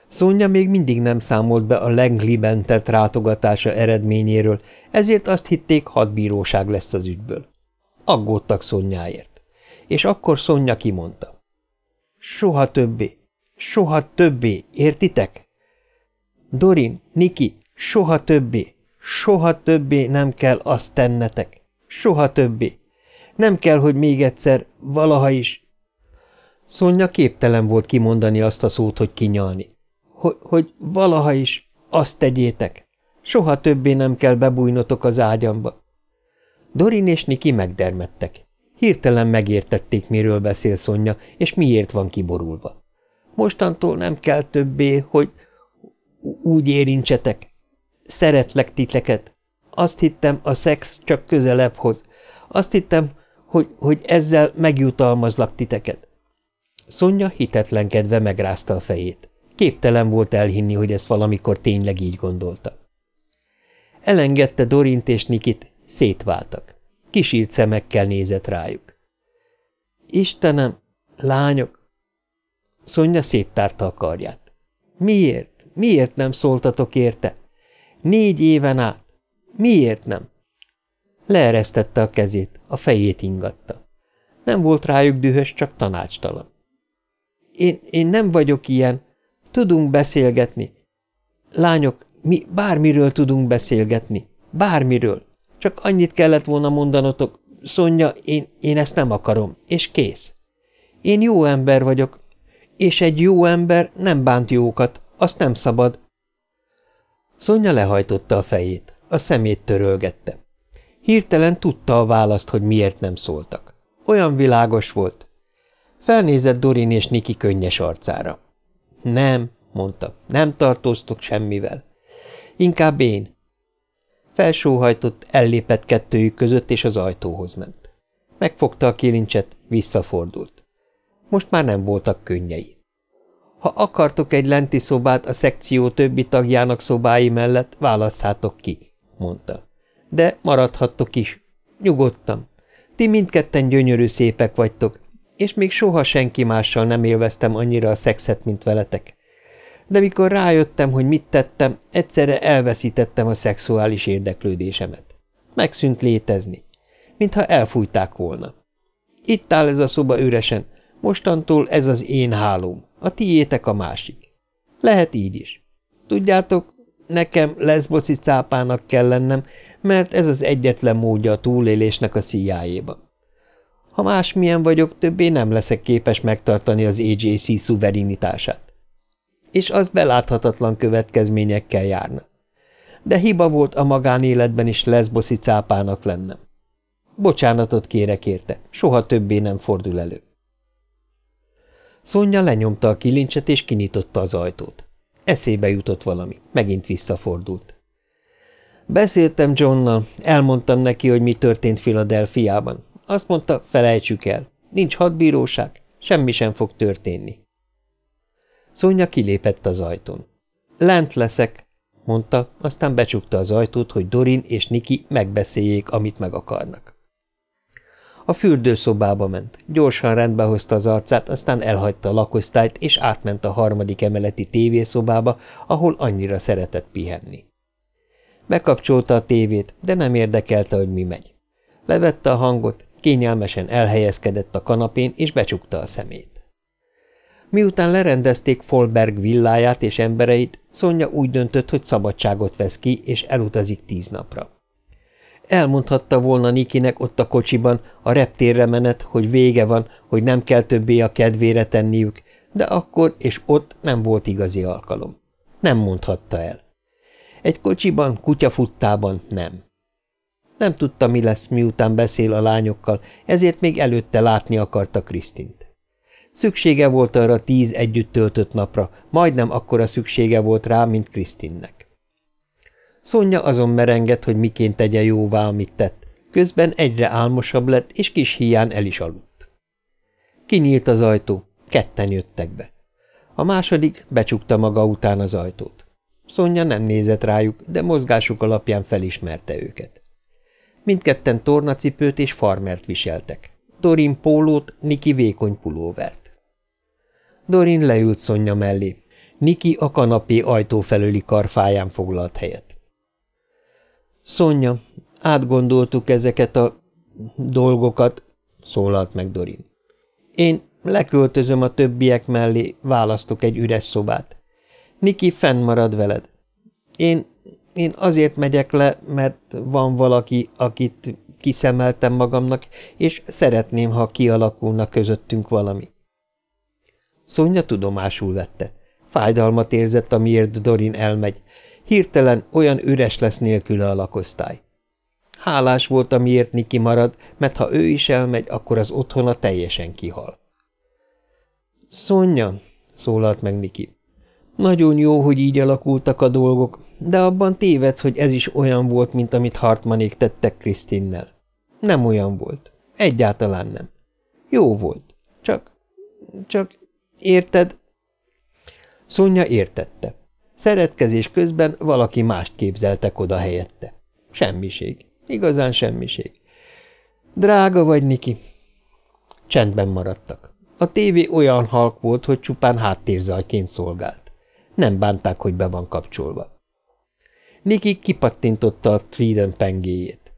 Szonya még mindig nem számolt be a Langley-ben tett rátogatása eredményéről, ezért azt hitték, hadbíróság lesz az ügyből. Aggódtak Szonyáért. És akkor Szonya kimondta. Soha többé, Soha többé, értitek? Dorin, Niki, soha többé, soha többé nem kell azt tennetek. Soha többé. Nem kell, hogy még egyszer, valaha is. Szonya képtelen volt kimondani azt a szót, hogy kinyalni. Hogy, hogy valaha is, azt tegyétek. Soha többé nem kell bebújnotok az ágyamba. Dorin és Niki megdermedtek. Hirtelen megértették, miről beszél Szonya, és miért van kiborulva. Mostantól nem kell többé, hogy úgy érintsetek. Szeretlek titeket. Azt hittem, a szex csak közelebb hoz. Azt hittem, hogy, hogy ezzel megjutalmazlak titeket. Szonya hitetlenkedve megrázta a fejét. Képtelen volt elhinni, hogy ezt valamikor tényleg így gondolta. Elengedte Dorint és Nikit, szétváltak. Kisírt szemekkel nézett rájuk. Istenem, lányok! Szonya széttárta a karját. Miért? Miért nem szóltatok érte? Négy éven át. Miért nem? Leeresztette a kezét, a fejét ingatta. Nem volt rájuk dühös, csak tanácstalan. Én, én nem vagyok ilyen. Tudunk beszélgetni. Lányok, mi bármiről tudunk beszélgetni. Bármiről. Csak annyit kellett volna mondanotok, Szonya, én, én ezt nem akarom, és kész. Én jó ember vagyok, és egy jó ember nem bánt jókat, azt nem szabad. Szonya lehajtotta a fejét, a szemét törölgette. Hirtelen tudta a választ, hogy miért nem szóltak. Olyan világos volt. Felnézett Dorin és Niki könnyes arcára. Nem, mondta, nem tartóztok semmivel. Inkább én. Felsóhajtott, ellépett kettőjük között, és az ajtóhoz ment. Megfogta a kilincset, visszafordult. Most már nem voltak könnyei. Ha akartok egy lenti szobát a szekció többi tagjának szobái mellett, válasszátok ki, mondta. De maradhattok is. Nyugodtam. Ti mindketten gyönyörű szépek vagytok, és még soha senki mással nem élveztem annyira a szexet, mint veletek. De mikor rájöttem, hogy mit tettem, egyszerre elveszítettem a szexuális érdeklődésemet. Megszűnt létezni, mintha elfújták volna. Itt áll ez a szoba üresen, mostantól ez az én hálóm, a tiétek a másik. Lehet így is. Tudjátok, nekem leszboszi cápának kell lennem, mert ez az egyetlen módja a túlélésnek a szíjájéban. Ha másmilyen vagyok, többé nem leszek képes megtartani az AJC szuverenitását. És az beláthatatlan következményekkel járna. De hiba volt a magánéletben is leszboszi cápának lennem. Bocsánatot kérek érte, soha többé nem fordul elő. Szonya lenyomta a kilincset és kinyitotta az ajtót. Eszébe jutott valami, megint visszafordult. Beszéltem Johnnal, elmondtam neki, hogy mi történt Filadelfiában. Azt mondta, felejtsük el. Nincs hadbíróság, semmi sem fog történni. Szonya kilépett az ajtón. Lent leszek, mondta, aztán becsukta az ajtót, hogy Dorin és Niki megbeszéljék, amit meg akarnak. A fürdőszobába ment, gyorsan rendbe hozta az arcát, aztán elhagyta a lakosztályt, és átment a harmadik emeleti tévészobába, ahol annyira szeretett pihenni. Bekapcsolta a tévét, de nem érdekelte, hogy mi megy. Levette a hangot, kényelmesen elhelyezkedett a kanapén, és becsukta a szemét. Miután lerendezték Folberg villáját és embereit, Szonya úgy döntött, hogy szabadságot vesz ki, és elutazik tíz napra. Elmondhatta volna Nikinek ott a kocsiban, a reptérre menet, hogy vége van, hogy nem kell többé a kedvére tenniük, de akkor és ott nem volt igazi alkalom. Nem mondhatta el. Egy kocsiban, kutyafuttában nem. Nem tudta, mi lesz, miután beszél a lányokkal, ezért még előtte látni akarta Krisztint. Szüksége volt arra tíz együtt töltött napra, majdnem akkora szüksége volt rá, mint Krisztinnek. Szonya azon merengett, hogy miként tegye jóvá, amit tett, közben egyre álmosabb lett, és kis hián el is aludt. Kinyílt az ajtó, ketten jöttek be. A második becsukta maga után az ajtót. Szonya nem nézett rájuk, de mozgásuk alapján felismerte őket. Mindketten tornacipőt és farmert viseltek. Dorin pólót, Niki vékony pulóvert. Dorin leült Szonya mellé. Niki a kanapé ajtó felőli karfáján foglalt helyet. Szonya, átgondoltuk ezeket a dolgokat, szólalt meg Dorin. Én leköltözöm a többiek mellé, választok egy üres szobát. Niki fennmarad veled. Én, én azért megyek le, mert van valaki, akit kiszemeltem magamnak, és szeretném, ha kialakulna közöttünk valami. Szonya tudomásul vette. Fájdalmat érzett, amiért Dorin elmegy. Hirtelen olyan üres lesz nélküle a lakosztály. Hálás volt, amiért Niki marad, mert ha ő is elmegy, akkor az otthona teljesen kihal. Szonya, szólalt meg Niki. Nagyon jó, hogy így alakultak a dolgok, de abban tévedsz, hogy ez is olyan volt, mint amit Hartmanék tettek Krisztinnel. Nem olyan volt. Egyáltalán nem. Jó volt. Csak, csak, érted? Szonya értette. Szeretkezés közben valaki mást képzeltek oda helyette. Semmiség. Igazán semmiség. Drága vagy, Niki. Csendben maradtak. A tévé olyan halk volt, hogy csupán háttérzajként szolgált. Nem bánták, hogy be van kapcsolva. Niki kipattintotta a Trident pengéjét.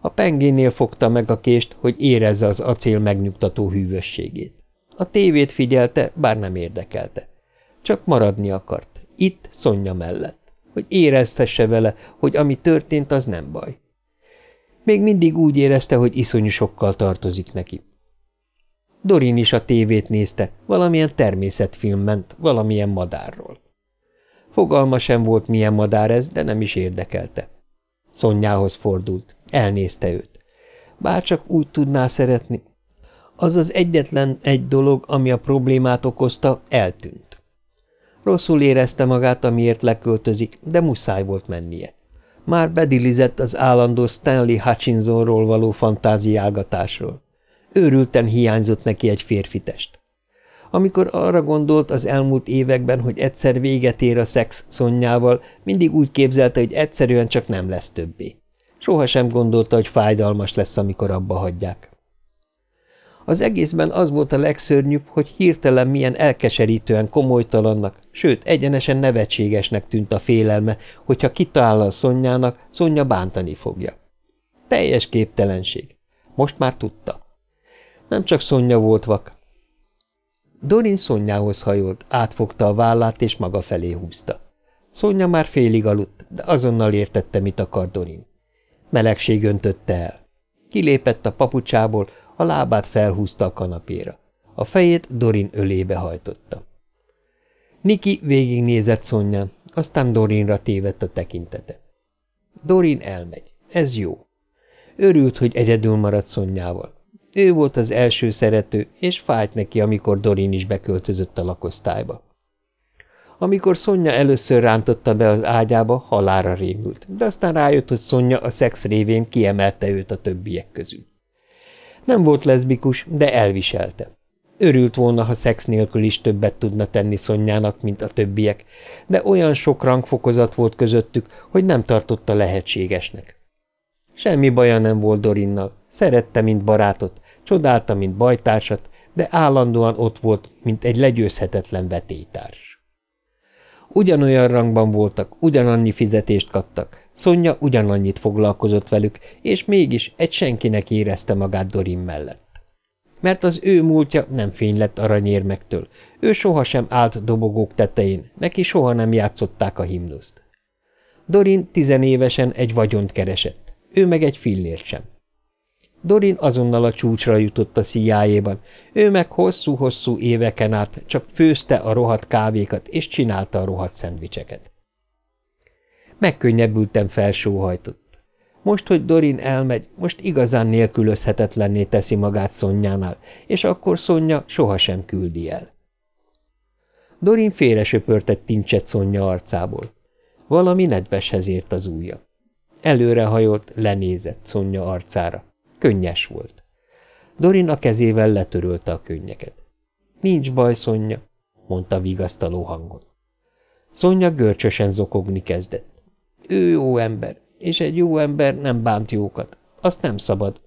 A pengénél fogta meg a kést, hogy érezze az acél megnyugtató hűvösségét. A tévét figyelte, bár nem érdekelte. Csak maradni akart, itt Szonya mellett, hogy érezhesse vele, hogy ami történt, az nem baj. Még mindig úgy érezte, hogy iszonyú sokkal tartozik neki. Dorin is a tévét nézte, valamilyen természetfilm ment, valamilyen madárról. Fogalma sem volt, milyen madár ez, de nem is érdekelte. Szonyához fordult, elnézte őt. Bárcsak úgy tudná szeretni. Az az egyetlen egy dolog, ami a problémát okozta, eltűnt. Rosszul érezte magát, amiért leköltözik, de muszáj volt mennie. Már bedilizett az állandó Stanley Hutchinsonról való fantáziálgatásról. Őrülten hiányzott neki egy férfitest. Amikor arra gondolt az elmúlt években, hogy egyszer véget ér a szex szonyával, mindig úgy képzelte, hogy egyszerűen csak nem lesz többé. Soha sem gondolta, hogy fájdalmas lesz, amikor abba hagyják. Az egészben az volt a legszörnyűbb, hogy hirtelen milyen elkeserítően komolytalannak, sőt, egyenesen nevetségesnek tűnt a félelme, hogyha kitalál a Szonyának, Szonya bántani fogja. Teljes képtelenség. Most már tudta. Nem csak Szonya volt vak. Dorin Szonyához hajolt, átfogta a vállát és maga felé húzta. Szonya már félig aludt, de azonnal értette, mit akar Dorin. Melegség öntötte el. Kilépett a papucsából, a lábát felhúzta a kanapéra. A fejét Dorin ölébe hajtotta. Niki végignézett Szonyán, aztán Dorinra tévedt a tekintete. Dorin elmegy. Ez jó. Örült, hogy egyedül maradt Szonyával. Ő volt az első szerető, és fájt neki, amikor Dorin is beköltözött a lakosztályba. Amikor Szonya először rántotta be az ágyába, halára rémült, de aztán rájött, hogy Szonya a szex révén kiemelte őt a többiek közül. Nem volt leszbikus, de elviselte. Örült volna, ha szex nélkül is többet tudna tenni Szonyának, mint a többiek, de olyan sok rangfokozat volt közöttük, hogy nem tartotta lehetségesnek. Semmi baja nem volt Dorinnal, szerette, mint barátot, csodálta, mint bajtársat, de állandóan ott volt, mint egy legyőzhetetlen vetélytárs. Ugyanolyan rangban voltak, ugyanannyi fizetést kaptak, Szonya ugyanannyit foglalkozott velük, és mégis egy senkinek érezte magát Dorin mellett. Mert az ő múltja nem fény lett aranyérmektől, ő sohasem állt dobogók tetején, neki soha nem játszották a himnuszt. Dorin tizenévesen egy vagyont keresett, ő meg egy fillért sem. Dorin azonnal a csúcsra jutott a szíjájéban, ő meg hosszú-hosszú éveken át csak főzte a rohadt kávékat és csinálta a rohadt szendvicseket. Megkönnyebbülten felsóhajtott. Most, hogy Dorin elmegy, most igazán nélkülözhetetlenné teszi magát Szonyánál, és akkor Szonya sohasem küldi el. Dorin félresöpörtett tincset Szonya arcából. Valami nedveshez ért az ujja. Előrehajolt, lenézett Szonya arcára. Könnyes volt. Dorin a kezével letörölte a könnyeket. Nincs baj, Szonya, mondta vigasztaló hangon. Szonya görcsösen zokogni kezdett. Ő jó ember, és egy jó ember nem bánt jókat. Azt nem szabad.